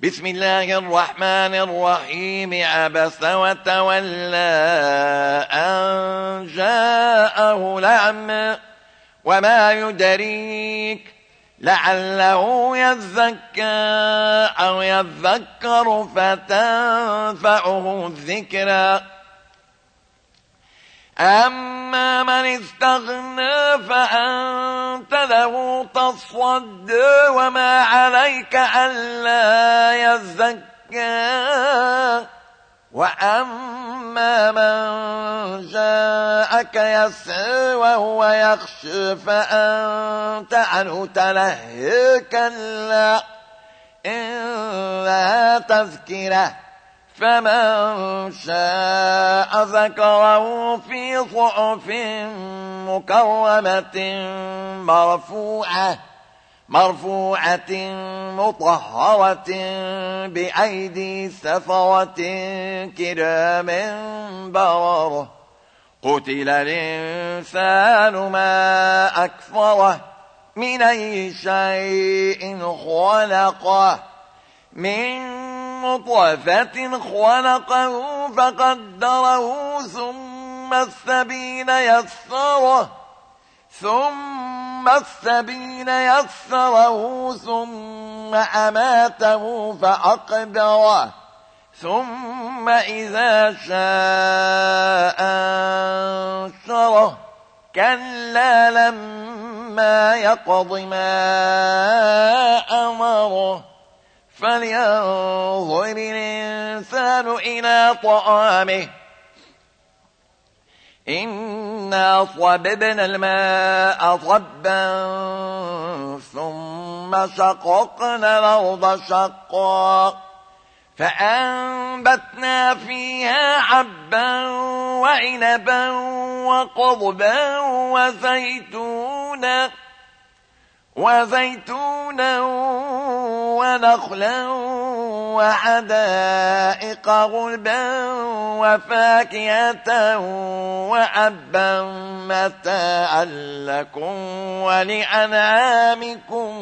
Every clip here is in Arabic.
بسم الله الرحمن الرحيم. عبس وتولى أن جاءه لعم وما يدريك لعله يزكى أو يذكر فتنفعه الذكرى. أما من استغنى فأنت له تصد وما عليك ألا يزكى وأما من جاءك يسعى وهو يخشى فأنت عنه تلهي كلا إنها تذكرة فمن شاء ذكره في صحف مكرمة مرفوعة مرفوعة مطهرة بأيدي سفرة كرام برر. قتل الإنسان ما أكفره من أي شيء خلقه. من مطوفة خلقه فقدره ثم السبيل يسره ثم السبيل يسره ثم أماته فأقبره ثم إذا شاء أنشره. كلا لما يقض ما أمره. فلينظر الإنسان إلى طعامه. إنا صببنا الماء صبا ثم شققنا الأرض شقا. فأنبتنا فيها حبا وعنبا وقضبا وزيتونا. وزيتونا ونخلا وحدائق غلبا وفاكهة وعبا متاعا لكم ولأنعامكم.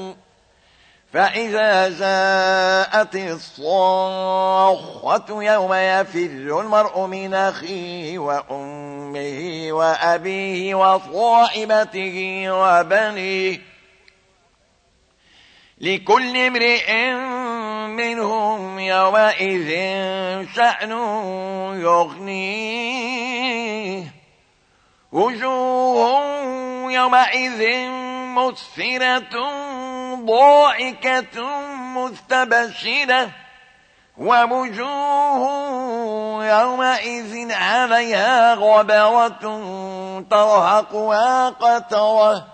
فإذا جاءت الصاخة يوم يفر المرء من أخيه وأمه وأبيه وصاحبته وبنيه لكل امرئ منهم يومئذ شأن يغنيه. وجوه يومئذ مسفرة ضاحكة مستبشرة. ووجوه يومئذ عليها غبرة ترهقها قتره